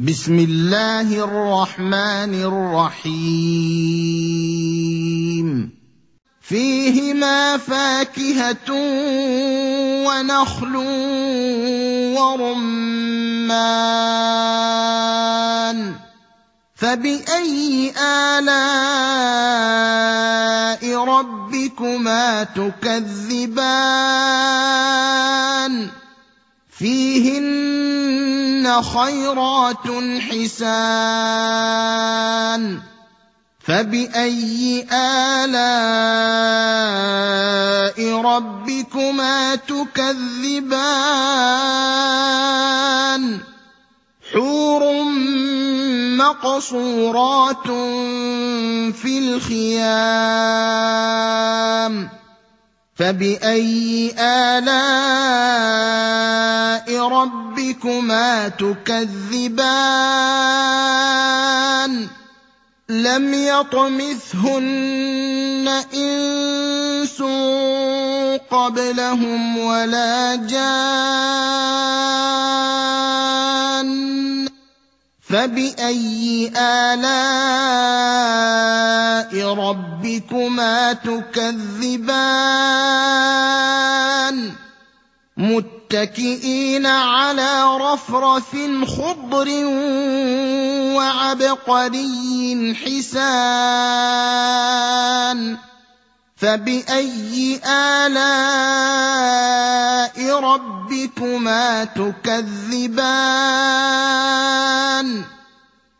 بسم الله الرحمن الرحيم. فيهما فاكهة ونخل ورمان. فبأي آلاء ربكما تكذبان؟ فيهن خيرات حسان فباي الاء ربكما تكذبان حور مقصورات في الخيام فباي الاء ربكما تكذبان لم يطمثهن انس قبلهم ولا جان فباي الاء ربكما تكذبان متكئين على رفرف خضر وعبقري حسان فباي الاء ربكما تكذبان